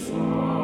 Jesus.